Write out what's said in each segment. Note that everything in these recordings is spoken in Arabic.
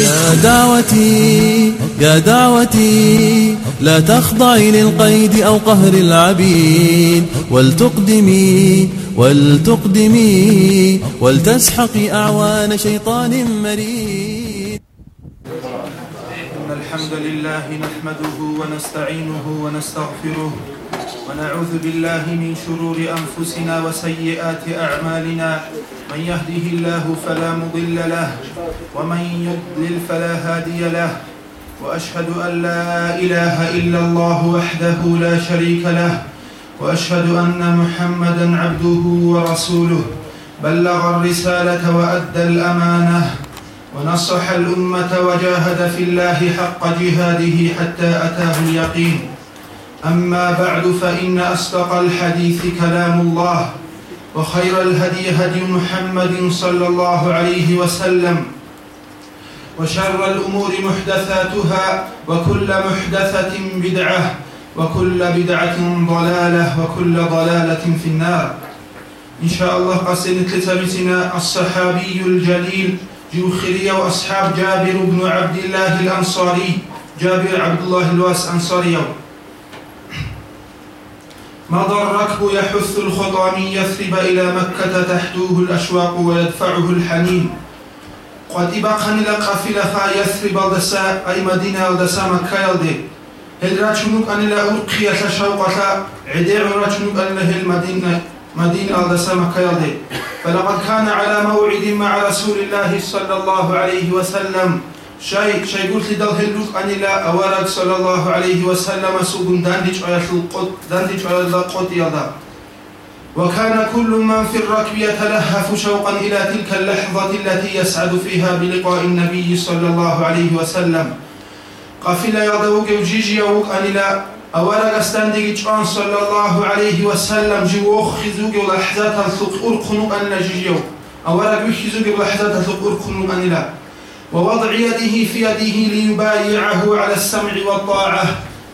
يا دعوتي يا دعوتي لا تخضعي للقيد أو قهر العبيد. ولتقدمي ولتقدمي ولتسحقي أعوان شيطان مريد. إن الحمد لله نحمده ونستعينه ونستغفره ونعوذ بالله من شرور أنفسنا وسيئات أعمالنا. من يهده الله فلا مضل له ومن يضلل فلا هادي له. وأشهد أن لا إله إلا الله وحده لا شريك له. وأشهد أن محمدا عبده ورسوله. بلغ الرسالة وأدى الأمانة. ونصح الأمة وجاهد في الله حق جهاده حتى أتاه اليقين. أما بعد فإن أصدق الحديث كلام الله وخير الهدي هدي محمد صلى الله عليه وسلم وشر الأمور محدثاتها وكل محدثة بدعة وكل بدعة ضلالة وكل ضلالة في النار. إن شاء الله قصيدة لتبتنا الصحابي الجليل جوخرية وأصحاب جابر بن عبد الله الأنصاري جابر عبد الله الواس أنصاري مضى الركب يحث الخطى من يثرب إلى مكة تحتوه الأشواق ويدفعه الحنين قد إبقى لقافلة خا يثرب دسا أي مدينة ودسا مكة يلدي هل راتشنوك أن لا أرقية شوقة عديع راتشنوك أن له المدينة مدينة ودسا مكة يلدي فلقد كان على موعد مع رسول الله صلى الله عليه وسلم. شيء شيء قلت لدل هلوك أن لا أورك صلى الله عليه وسلم سوق داندج على القط داندج على القط يدا. وكان كل من في الركب يتلهف شوقا إلى تلك اللحظة التي يسعد فيها بلقاء النبي صلى الله عليه وسلم. قفل يضوك وجيجي يوك أن لا أورك استندق جان صلى الله عليه وسلم. جوخ خزوك ولحظات الثق أرقنك أن جيجيو أورك بخزوك ولحظات الثق أرقنك أن لا. ووضع يده في يده ليبايعه على السمع والطاعة.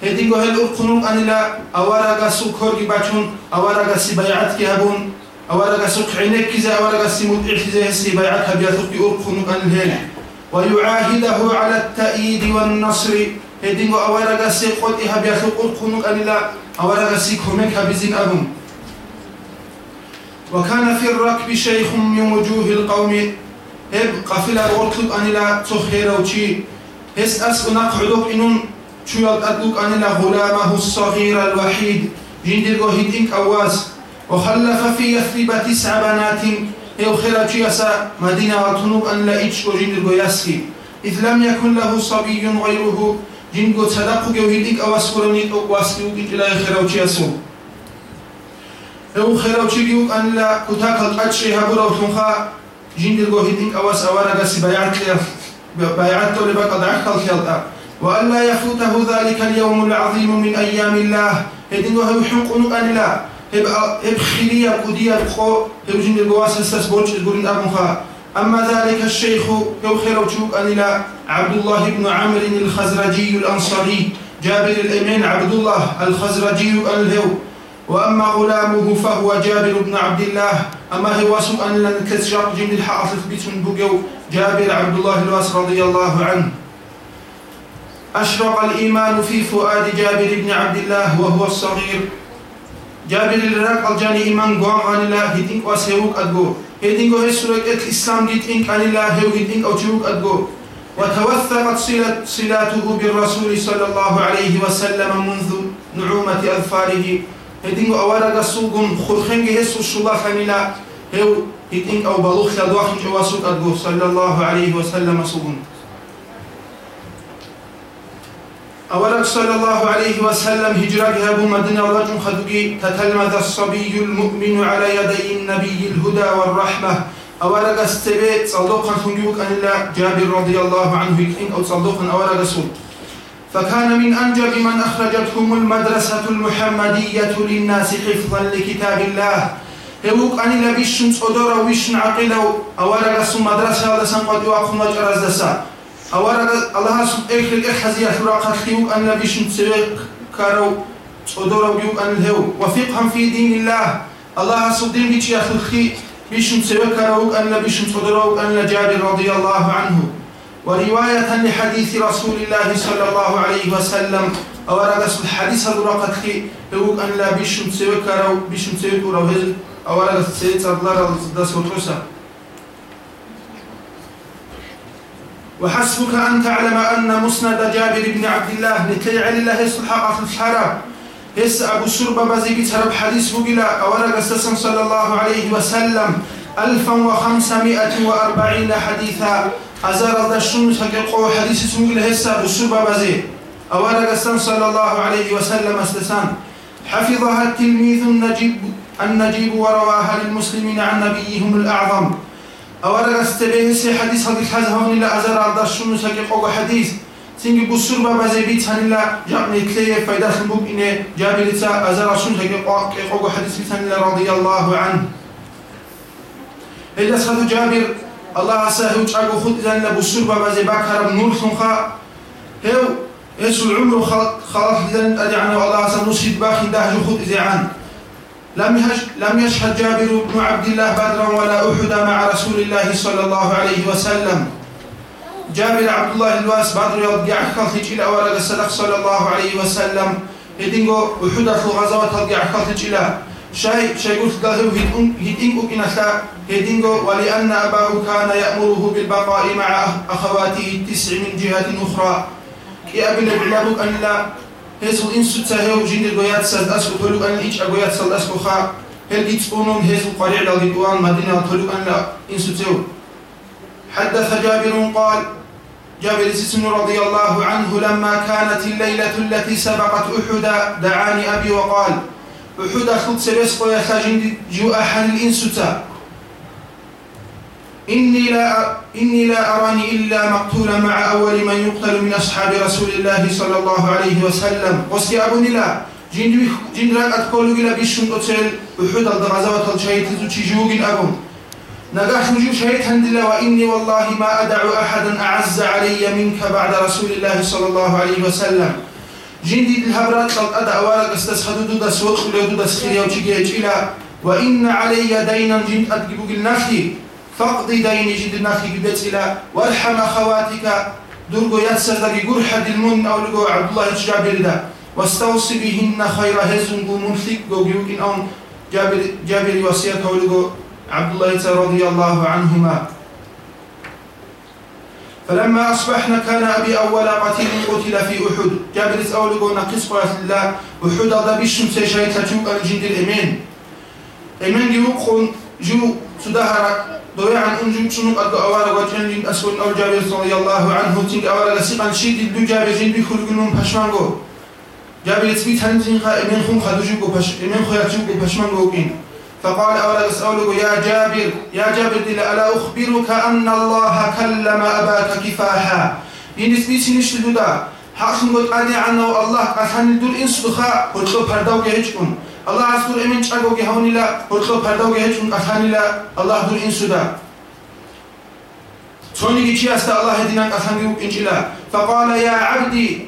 هدينغو هل أرقنون أن لا أورغا سكر باتون أورغا سبايعت كهبون أورغا سك عينك كذا أورغا سمود إعتزا سبايعت هبياتك أرقنون أن هل ويعاهده على التأييد والنصر. هدينغو أورغا سيقود هبياتك أرقنون أن لا أورغا سيكهمك هبزين أبون. وكان في الركب شيخ من وجوه القوم. هب قافلة ورطلب أن لا تخير وشي هس أس نقعدوك إنون شو يلقدوك أن لا غلامه الصغير الوحيد جندر هيدينك أواز وخلف في يثرب تسع بنات هيو خيرا تشيسا مدينة وطنوك أن لا إيش وجندر يسخي إذ لم يكن له صبي غيره جندر صدقك وهيدينك أواز قرنيك واسلوك إلى خيرا تشيسو هيو خيرا تشيسو أن لا كتاك القدشي هبورا وتنخا جندر هيدينك أواز أوانا قاسي بيعت بيعت لبقى قد عقل خيالتا وألا يفوته ذلك اليوم العظيم من أيام الله. هيدينك هو حنقنك أن لا. هب خلية قدية بخو. هب جندر قواس هستس بوش تقولين أبنخا أما ذلك الشيخ هو خير وشوك أن لا عبد الله بن عمرو الخزرجي الأنصاري. جابر الأمين عبد الله الخزرجي الهو. وأما غلامه فهو جابر بن عبد الله. أما هو أن لن كسجر جمد الحاصف بيتون بقو جابر عبد الله الواس رضي الله عنه. أشرق الإيمان في فؤاد جابر بن عبد الله وهو الصغير. جابر الرق الجاني إيمان قوام عن الله هدينك وسيوك أدقو. هدينك هسرق الإسلام ديتينك عن الله هو هدينك أوجوك أدقو. وتوثقت صلاته بالرسول صلى الله عليه وسلم منذ نعومة أظفاره هدينغ أوارغ سوغم خرخنج هسو الشلا خميلا هو هدينغ أو بلوخ لدواخن جواسوك أدغو. صلى الله عليه وسلم سوغم أولك صلى الله عليه وسلم هجرة هبو مدينة ولجم خدوكي تتلمذ الصبي المؤمن على يدي النبي الهدى والرحمة. أولك استبيت صدوقا تنجوك أن الله جابر رضي الله عنه يكين أو صدوقا أولك سوغ فكان من أنجب من أخرجتهم المدرسة المحمدية للناس حفظا لكتاب الله. هبوك أن لا بيشن صدور ويشن عقيلة أولا سو مدرسة هذا سنقضي وأخونا جرز دسا أولا الله سو إخل الإحزية فراقة خيوك أن لا بيشن سويق كارو صدور ويوك أن الهو وفقهم في دين الله. الله سو دين بيش يخلقي بيشن سويق كارو أن لا بيشن صدور ورواية لحديث رسول الله صلى الله عليه وسلم أورغس الحديث لي هو أن لا بيشم تسوكرو بيشم تسوكرو هز أورغس تسيت الله دس وترسا وحسبك أن تعلم أن مسند جابر بن عبد الله لتيع لله الحق في الحرام هس أبو سربة بزيجي ترب حديث بقلا أورغس صلى الله عليه وسلم ألفا وخمسمائة وأربعين حديثا. أزار الدشون تقو حديث سمول هسا بسوبة بزي أولا قسم صلى الله عليه وسلم استسان حفظها التلميذ النجيب النجيب ورواها للمسلمين عن نبيهم الأعظم. أولا قستبه سي حديث حديث حزهون إلا أزار الدشون تقو حديث سنجي بسوبة بزي بيت هن إلا جابني تليه فايدة سنبوك إني جابلتا أزار الشون تقو حديث بيت هن رضي الله عنه. إلا سخدو جابر الله سهو تشاغو خد زن بسور بابا زي باكر نور خنخا هو يسو العمر خلاص لن أدعنا الله سنشهد باخي دهج خد زعان لم يهج لم يشهد جابر بن عبد الله بدرا ولا أحد مع رسول الله صلى الله عليه وسلم. جابر عبد الله الواس بدر يرجع كثير إلى الصدق صلى الله عليه وسلم. يدينغو أحد غزوات ترجع كثير إلى. شيء شيء له هيدينغو إنسا هيدينغو ولأن أباه كان يأمره بالبقاء مع أخواته التسع من جهة أخرى. كي أبن العلابك أن لا هزو إنسو تهيو جند الغيات ساد أسكو. تلو أن إيش أغيات ساد أسكو خا. هل إتسقونون هزو قريع لغدوان مدينة. تلو أن لا إنسو تهيو حدث جابر قال جابر سسن رضي الله عنه لما كانت الليلة التي سبقت أحد دعاني أبي وقال أحد أخذ سبس قويا خاجين جو أحد الإنسوتا. إني لا إني لا أراني إلا مقتولا مع أول من يقتل من أصحاب رسول الله صلى الله عليه وسلم. وسي أبو نلا جند رأت أتقولوا إلى بيشون أتل أحد الغزوة الشهيد تجوج أبو. نجاح نجوم شهيد هندلا وإني والله ما أدع أحدا أعز علي منك بعد رسول الله صلى الله عليه وسلم. جندي الهبرات قد أدع ورق استسخدوا دودا سوق لودودا سخيريا وشيجي إلى وإن علي دينا جند أتجيبوا النخي فقضي دين جند النخي قدت إلى وارحم أخواتك. درغو يتسر لغي قرحة المن أو لغو عبد الله جابر دا. واستوصي بهن خير هزن قو منفق قو جيوكين أو جابر جابر وصيته لغو عبد الله رضي الله عنهما. فلما أصبحنا كان أبي أول قتيل قتل في أحد. جابر أولغو نقص قرأت الله. أحد هذا بشم سيشايت تجوك الجند الإمين إمين يوقون جو سدهر ضيعا أنجم شنوك أدو أولا وجن جند أسول أول جابر رضي الله عنه. تنك أولا لسيقا شيد الدو جابر جند بخلق نوم پشمانگو جابر تبيت هنزين خا إمين خون خدو جوكو پش إمين كين فقال أولا أسأله يا جابر يا جابر ألا أخبرك أن الله كلم أباك كفاحا؟ ينسبي سنشتدو دا. حقن قد أدي عنه الله قسان الدول إنس دخاء قلتو پردو جهجكم الله أسكر إمن چاقو جهوني لا قلتو پردو جهجكم قسان لا الله دول إنس دا. توني كي أستا الله دينك قسان جهوك إنجلا فقال يا عبدي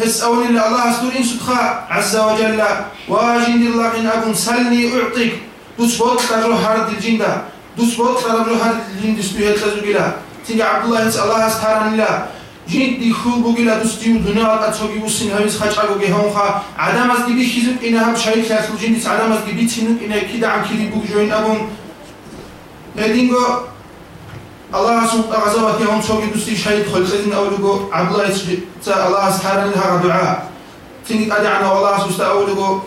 هس أولي الله أسكر إنس دخاء عز وجل واجن الله من أبن سلني أعطيك. دوس بوت تاجو هارد الجندا دوس بوت تاجو هارد الجند سبيه تاجو جلا تيجي عبد الله إنس الله استهران لا جند دي خو بوجلا دوس ديو دنيا أتسوي وسين هايس خاش أجو جهون خا عدم أز دي خيزب إنها بشيء خاص الجند عدم أز دي تينو إنها كده عم كذي بوج جوين أبون هدينغو الله سبحانه وتعالى هم سوي دوس دي شيء خل سيدنا أولوجو عبد الله إنس الله استهران لها دعاء تيجي أدعنا والله سبحانه أولوجو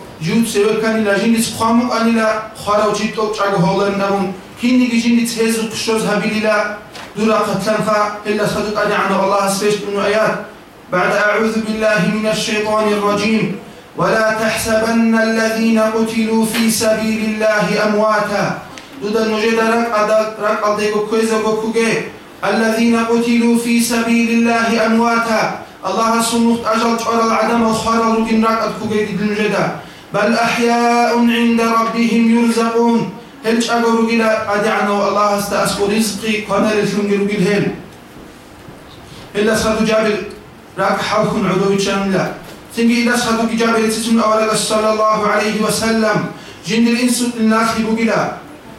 سخام أن لا خارو جيتو تشاغو هولن نبون كيني جندي تهزو كشوز هبيلي لا دورا قتلن فا إلا صدق أن عن الله سبحانه من آيات بعد أعوذ بالله من الشيطان الرجيم ولا تحسبن الذين قتلوا في سبيل الله أمواتا دودا نجد رك أديكو كويزا كوكوغي الذين قتلوا في سبيل الله أمواتا الله سبحانه أجل تعالى العدم وخارا لكن رك أدكوغي دي نجده بل أحياء عند ربهم يرزقون. هل أقول قيلا أدعنا الله استأسق رزقي؟ قنال الشنجر قيل هل. إلا صدو جابل راك حوكم عدو لا تنجي إلا صدو جابل تتم أولا صلى الله عليه وسلم. جند الإنس الناس بقيلا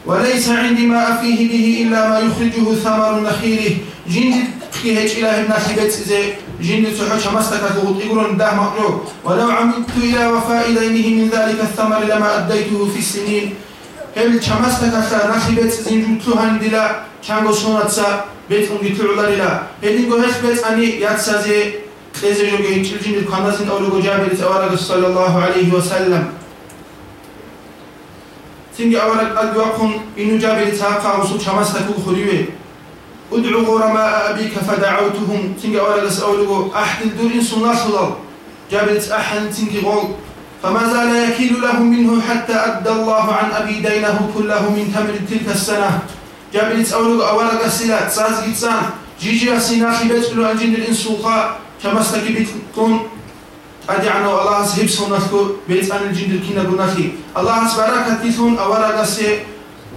وليس عندي ما أفيه به إلا ما يخرجه ثمر نخيره جند قيهج إله الناس بيت زي جن سحوش تمسك غطئر ده مقنوع ولو عمدت إلى وفاء دينه من ذلك الثمر لما أديته في السنين. hem çamasta kaşa nasibet sizin tuhan dila çango sonatsa bet ungi tuğlarıyla hem gohes bet ani yatsazi teze joge çilcin kandasin avlugo cabiri avaraga sallallahu aleyhi ve sellem Şimdi avarak advakun inu cabiri taqa usul çamasta kuhurivi أبيك فدعوتهم. تنجي أولا أولو أحد الدور إنسو نصل جابر أحد تنجي غول. فما زال يكيل لهم منه حتى أدى الله عن أبي دينه كله من تمر تلك السنة. جابر أولو أولا قسلا تساز جتسان جيجي أسيناخي بيتقلوا الجن الإنسوخا شمس تكي بيتكون أدعنا الله سهب سونتكو بيت أن الجند الكينا بناخي الله سبارك تيثون أورا قسي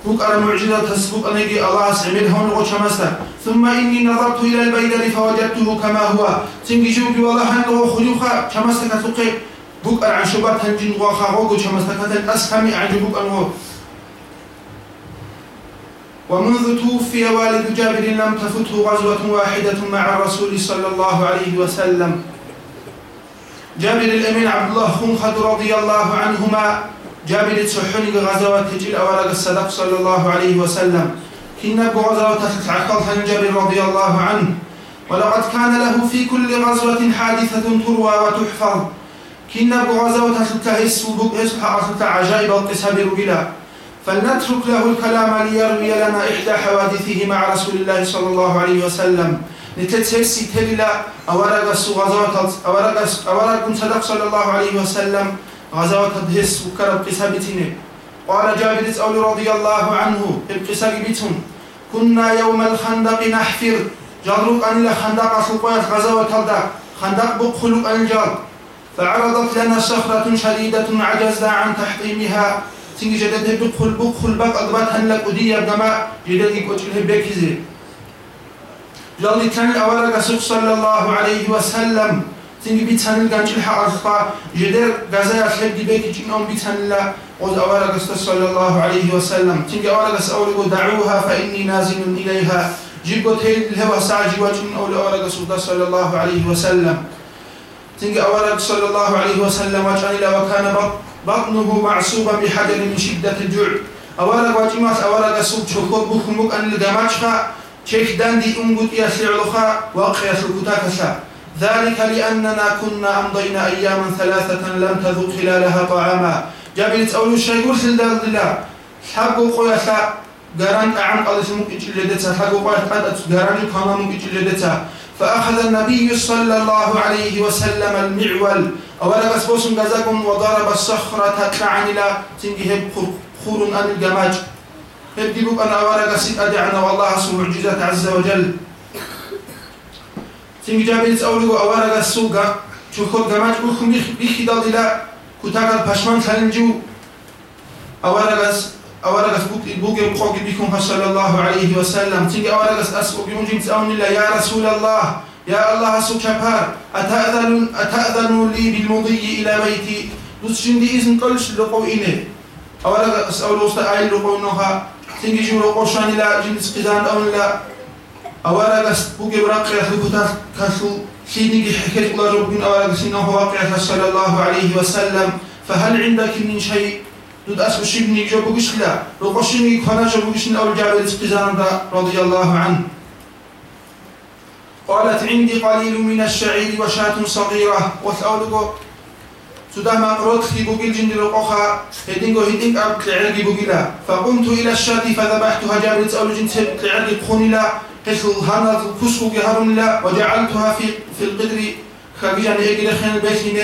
فوق على معجزة تسبق أنيجي الله سعمل هون غشمستا ثم إني نظرت إلى البيدر فوجدته كما هو. تنجي جوبي والله أنه خلوخا شمستا كتوقي بوك عن شبات هنجين غوخا غوغو شمستا كتن أسهمي عجبوك أنه ومنذ توفي والد جابر لم تفته غزوة واحدة مع الرسول صلى الله عليه وسلم. جابر الأمين عبد الله خنخد رضي الله عنهما جابر تسحني غزوات تجيل أورق الصدق صلى الله عليه وسلم. كنا بغزوات تتعقل جابر رضي الله عنه. ولقد كان له في كل غزوة حادثة تروى وتحفظ. كنا بغزوات تتهس وبقس حقصة عجائب القسم رجلا فلنترك له الكلام ليروي لنا إحدى حوادثه مع رسول الله صلى الله عليه وسلم. نتتسكسي تللا أورق صدق صلى الله عليه وسلم غزوات دهس وكرب قسابتين قال جابر أول رضي الله عنه القسابتهم كنا يوم الخندق نحفر جرق أن الخندق سلقات غزوات الدا خندق بقخلق الجار فعرضت لنا صخرة شديدة عجزنا عن تحطيمها. تنجي جدد بقخل بقخل بق أضبط هنلك أدية بما جدد الهبكيزي جالي تاني أولا رسول صلى الله عليه وسلم. تنجي بيتان الجانجل حقا جدر غزايا خير دي بيكي جنون بيتان لا قد أولا صلى الله عليه وسلم تنجي أولا رسول أولا دعوها فإني نازل إليها جيبو تيل الهوى ساجي وجن أولا رسول صلى الله عليه وسلم تنجي أولا صلى الله عليه وسلم وجن إلى وكان بطنه معصوبا بحجر من شدة الجوع أولا وجمات أولا رسول شكور بخمك أن الجماعة شيخ داندي أمبوت يسعلخا واقع سكوتاكسا ذلك لأننا كنا أمضينا أياما ثلاثة لم تذوق خلالها طعاما. جابلت أولو الشيء قرسل دار الله حقو قويسا قران أعم قدس ممكن جلدتا. حقو قويس قدس قران كما ممكن جلدتا. فأخذ النبي صلى الله عليه وسلم المعول. أولا بسبوس غزاكم وضرب الصخرة تلعن إلى تنجيهم خور أن الجماج. يبدو أن أورق سيد أدعنا والله معجزات عز وجل. تنجي جابيت أولو أورق السوق شوكو جماج بخم بيخي دال إلى كتاك البشمان تنجو أورق أورق بوك بوك بقوك بكم صلى الله عليه وسلم تنجي أورق أسوق يونجي تأون الله يا رسول الله يا الله سو كبار أتأذن أتأذن لي بالمضي إلى بيتي دوس دي إذن قلش لقو إني أورق أسأل أستأيل لقو إنها تنجي جمرو قرشان لا جنس قزان أو لا أوارغس بوكي براقيا خلقتا كسو سيدنجي حكيت الله ربين أوارغس إنه واقع صلى الله عليه وسلم. فهل عندك من شيء؟ دود أسو شبني جو بوكشلا لقشني كنا جو بوكشن أو الجابل قزان رضي الله عنه. قالت عندي قليل من الشعير وشاة صغيرة. وثأولغو سدama رودخي بوغيل جند لقوخا هدينغو هدينغ أب تعرقي بوغيلا فقمت إلى الشاة فذبحتها جابر تسأل جند تعرقي بخونيلا. حيث هانا كسو جهرون لا وجعلتها في في القدر. خبيجان إجل خين البيتين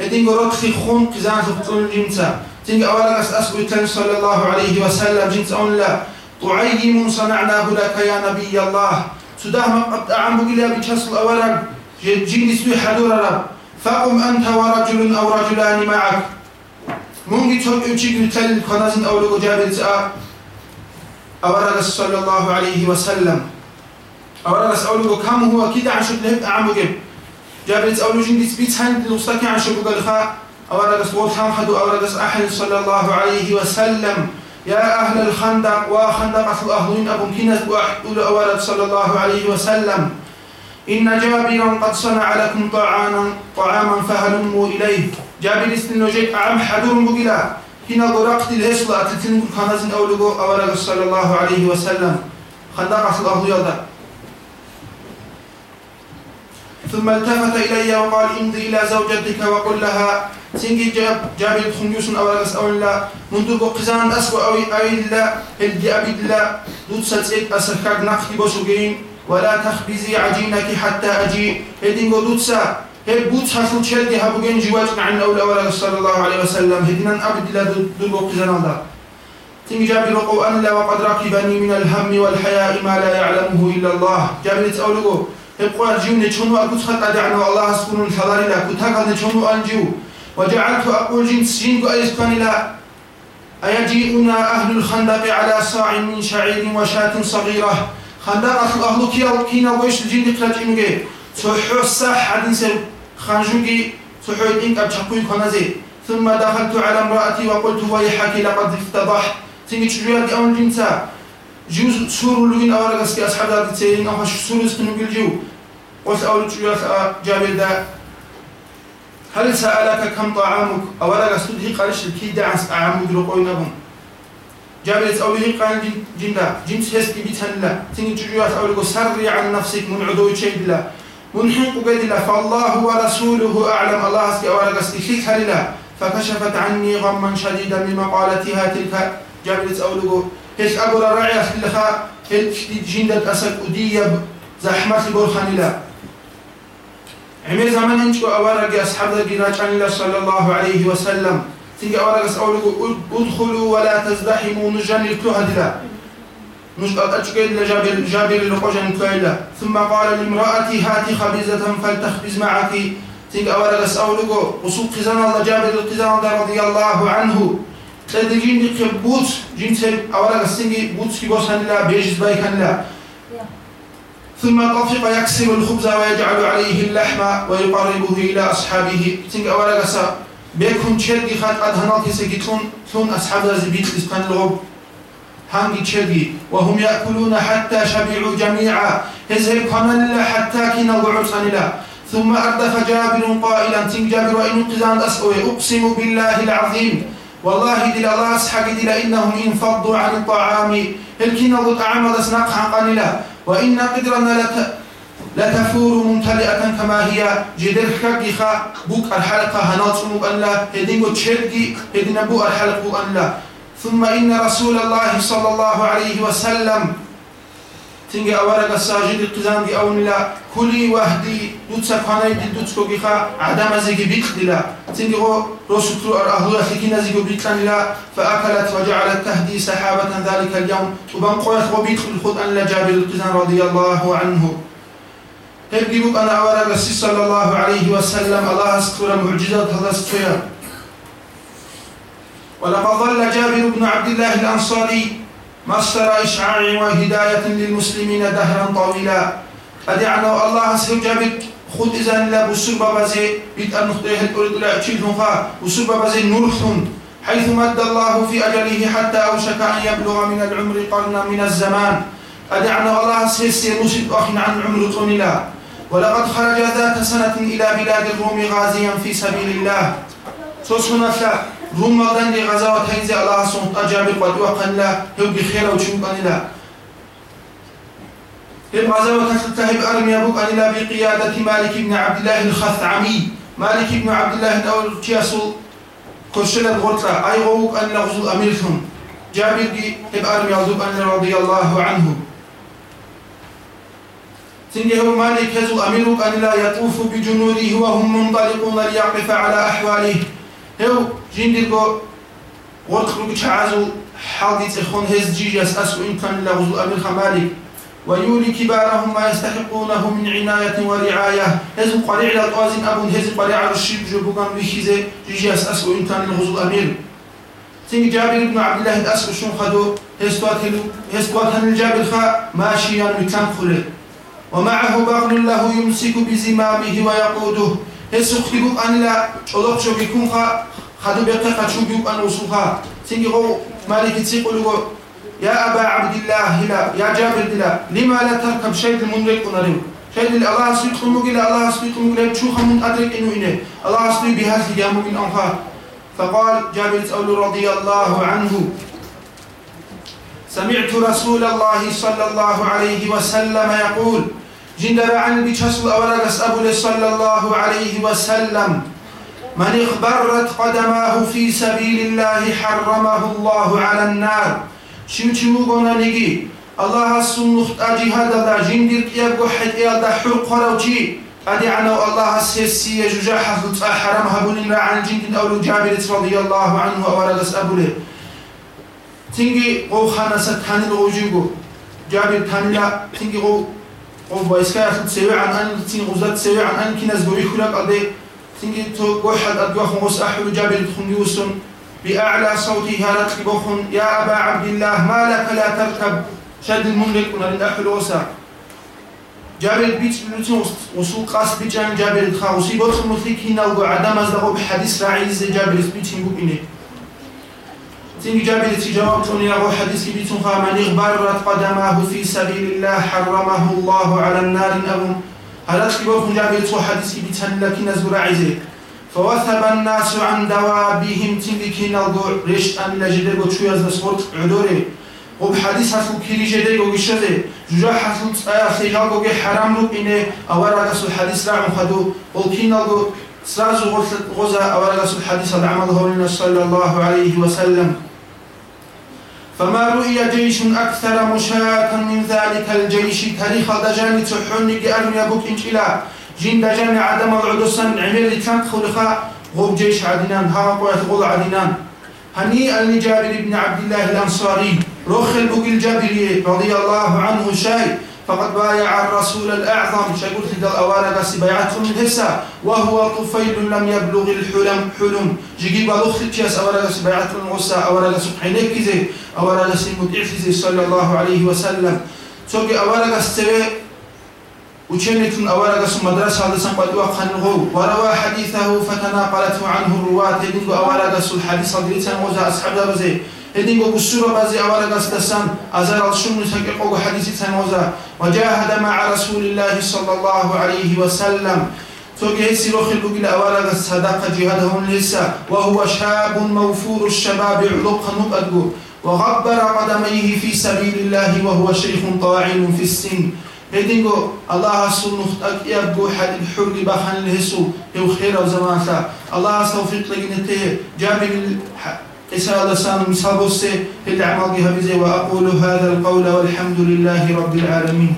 هدينغو رودخي خون قزان سبطون جنسا تنغ أولا أس أسبوتان صلى الله عليه وسلم جنس أون لا طعيم صنعناه لك يا نبي الله. سدama قد أعم بوغيلا بشسل أولا جند سوي حدور رب. فقم أنت ورجل أو رجلان معك. مونغي تشوك يوتشيك يتل كنازن أو لغو جابر أورغس صلى الله عليه وسلم. أورغس أو لغو كم هو كده عن شكل هب أعمو جب جابر أو لغو جندي سبيت هند لغستاكي عن شكل قلخا أورغس وطام حدو أورغس أحد صلى الله عليه وسلم. يا أهل الخندق وخندق أهلين أبو كنز وأحد أورغس صلى الله عليه وسلم. إن جابرا قد صنع لكم طعاما طعاما فهلموا إليه. جابر استنوجيك أعم حدور مقلا هنا غرقت الهسلة تتنك كنزن أولغو أولغ صلى الله عليه وسلم. خندق الله يدا ثم التفت إلي وقال امضي إلى زوجتك وقل لها سنجي جاب جابر خنيوس أولغس أولا منذ قزان أسوأ أو أولا الدي أبد لا. دوت ستسيت أسركاك نقي بسوغين ولا تخبزي عجينك حتى أجي. هدين دوتسا؟ هي بوت حصل شلدي هبوغين جواج عن أولى ولا صلى الله عليه وسلم؟ هدنا أبد لا دل وقزنا الله تنجي جابر قو أن لا وقد ركبني من الهم والحياء ما لا يعلمه إلا الله. جابر تأولغو هبقوا جيو نشونو أكوت خط أدعنا الله سكون الحلال لا. كتاك نشونو أنجيو وجعلت أقول جنس جنك أيسكن لا. أيجيئنا أهل الخندق على صاع من شعير وشاة صغيرة. خندق أهل كيال كينا ويش الجن قرأت صحو الصح حدين سر خانجوكي صحو إنك أبشقوي كنزي ثم دخلت على امرأتي وقلت ويحك لقد افتضحت تنجي تجوية أول جنسا جوز سور لوين أولا قسكي أصحاب ذات تسيرين أو هش سور اسكنو بالجو قلت أول تجوية جابر دا هل سألك كم طعامك أولا قسكي قالش الكي دعس أعامك رقوي نبون جابر أولي قال جندا. جنس هسكي بيتهن لا. تنجي تجوية أولا سري عن نفسك من عدو شيء لا. منحق قدلا فالله ورسوله أعلم. الله اسكي أولا قسكي خيك هللا فكشفت عني غما شديدا من مقالتها تلك. جابر أولو هيش أقول الرعي أخلخا هيش جندة أسك أدية زحمة البرخان لا. عمي زمان انشكو أورق أصحاب ذا صلى الله عليه وسلم. تيجي أورق أولو ادخلوا ولا تزدحموا نجان الكهد لا مش أتشكيل لجابر جابر لقوجن كويلا ثم قال لامرأتي هاتي خبيزة فلتخبز معك. تيجي أورق أولو وسوق قزان الله جابر القزان رضي الله عنه. تدرين دي بوت جنس أولا قسنجي بوت كي بوسان لا بيجز بايكان لا ثم طفق يكسر الخبز ويجعل عليه اللحم ويقربه إلى أصحابه. تنج أولا قسا بيكون تشرقي خات أدهنال كيسي تون تون أصحاب زبيت إسكان الغب هانجي تشرقي وهم يأكلون حتى شبعوا جميعا هزهب كمان حتى كنا الغعصان لا ثم أردف جابر قائلا تنج جابر وإن قزان أسأوي أقسم بالله العظيم والله دل الله أسحق دل إنهم انفضوا عن الطعام الكين ضد أعمى دسناق قليلا وإن قدرنا لت لتفور ممتلئة كما هي. جدر كجخا بوك الحلقة هناط مو ألا. هدينغو تشرقي هدينا بو الحلقة ألا. ثم إن رسول الله صلى الله عليه وسلم تنجي أورق الساجد القزام دي أونلا كلي وحدي دوتسا كاناي دي دوتسكو جيخا عدم زيجي بيت دلا تنجي غو رسول أهو أخيكينا زيجو بيت لا. فأكلت وجعلت تهدي سحابة ذلك اليوم. وبنقويت وبيت الخد أن لجابر القزام رضي الله عنه. هل بوك أنا أورق صلى الله عليه وسلم الله أسكر معجزة هذا سكويا ولقد ظل جابر بن عبد الله الأنصاري مصدر إشعاع وهداية للمسلمين دهرا طويلا. أدعنا الله سيجابت خود إذن لا بسربة بزي بيت النخطيه الأرد لا أتشيلهم فا بسربة بزي نورثهم حيث مد الله في أجله حتى أوشك أن يبلغ من العمر قرنا من الزمان. أدعنا الله سيسير مسد أخ عن عمر طنلا ولقد خرج ذات سنة إلى بلاد الروم غازيا في سبيل الله. سوسنا رمضان دي غزاوة تنزي الله سبحانه أجاب قد وقن لا هو بخير وشوق أن لا. هم غزاوة تلتهب أرمي أبوك أن لا بقيادة مالك بن عبد الله الخثعمي. مالك بن عبد الله أول تياسو كشلة غرطة. أي غوك أن لغزو أميرهم جابر دي هب أرمي أبوك أن رضي الله عنه. تنجي هو مالك يزو أميرك أن لا يطوف بجنوده وهم منطلقون ليقف على أحواله. هو جندرغو ورتخلو تشعازو حاضي تخون هز جيجاس أسو إن كان لغزو أمير خمالك ويولي كبارهم ما يستحقونه من عناية ورعاية. هزم قريع لطوازن أبون هزم قريع الشيب جبوغان بيخيزي جيجاس أسو إن كان لغزو أمير. تنك جابر بن عبد الله الأسو شون خدو هزقوات هن الجابر خا ماشيا مكان خلي ومعه بغل له يمسك بزمامه ويقوده. خيبوك أن لا بيكون خا خدو بيقى خدشو بيوك أن وصوها غو مالك تسيقو يا أبا عبد الله لا يا جابر دلا لما لا تركب شيء المنرق ونريو شاید الله سبحانه مگیل الله سبحانه مگیل چو خمون أدرك إنه إنه؟ الله سبحانه بهذا يا مؤمن أنها فقال جابر أول رضي الله عنه سمعت رسول الله صلى الله عليه وسلم يقول جندر عن بشسل أورغس أبو صلى الله عليه وسلم. من اخبرت قدماه في سبيل الله حرمه الله على النار. شو قلنا نجي الله سنخت أجهاد دا جندر كيابو حد إيال دا حق قروتي أدي عنو الله السيسي جوجا حفظ حرم هبون عن جند أولو جابر رضي الله عنه أورغس أبو له. تنجي قو خانا ستاني الغجيغو جابر تاني تنجي قو قو بايسكا يخد سيوي عن أن تنجي غزات سيوي عن أن كناز بوي خلاق أدي تنجي تو قو حد أدوا خمس أحلو جابر تخنيوسن بأعلى صوتي هارت بخن يا أبا عبد الله ما لك لا تركب شد المملك ونرد أحلوسا جابر بيت بلوتين وصول قاس بيجان جابر تخاوسي بوتخ مثلكي نلقو عدم أزدقو بحديث راعيز جابر بيتين بوبيني تنجاب التجارة يرى حديث بيتها من اغبرت قدمه في سبيل الله حرمه الله على النار أهم هل أتكبه تنجاب التجارة حديث بيتها لكن زرع زيك فوثب الناس عن دوابهم تنجكين الضوء رشت أن لجدك وشوية زرط عدوري وب حديث حسو كيري جدي وغشدي جوجا حسو تايا سيجا وغي لو اني اورا كسو حديث راه مخدو وكينا ساز غزا أولغس الحديث العمل لنا صلى الله عليه وسلم. فما رؤية جيش أكثر مشاة من ذلك الجيش؟ تاريخ دجان تحنك أرمي بوكينج إلى جين دجان عدم العدسا عمير تنق خلقا. غوب جيش عدنان ها قوات غول عدنان. هنيئا لجابر بن عبد الله الأنصاري رخل البوك الجابري رضي الله عنه شيء فقد بايع الرسول الأعظم. شايقول خد الأوارة بس بيعته من هسا وهو طفيل لم يبلغ الحلم حلم. جيجي بالوخ تياس أوارة بس بيعته من غسا أوارة بس حينك زي أوارة بس مدعف صلى الله عليه وسلم. توقي أوارة بس تبي وشنتون أوارة بس مدرسة هذا سنقل وقنه وروى حديثه فتناقلته عنه الرواة. يدنقوا أوارة بس الحديث صدري تنغوزا أصحاب بزي هدينغو بسورة بازي أولا قصدسان أزار الشمل تكيقوغ حديثي تنوزا وجاهد مع رسول الله صلى الله عليه وسلم. توجه سيروخ البقل أولا صدق جهادهم لسا وهو شاب موفور الشباب علق نبأدو وغبر قدميه في سبيل الله. وهو شيخ طاعن في السن. هدينغو الله سنخ أكيابو حد الحر بخان لهسو يو خير وزمان الله توفيق لجنته جابر إسأل لسان مثال بوسي في الأعمال بها وأقول هذا القول والحمد لله رب العالمين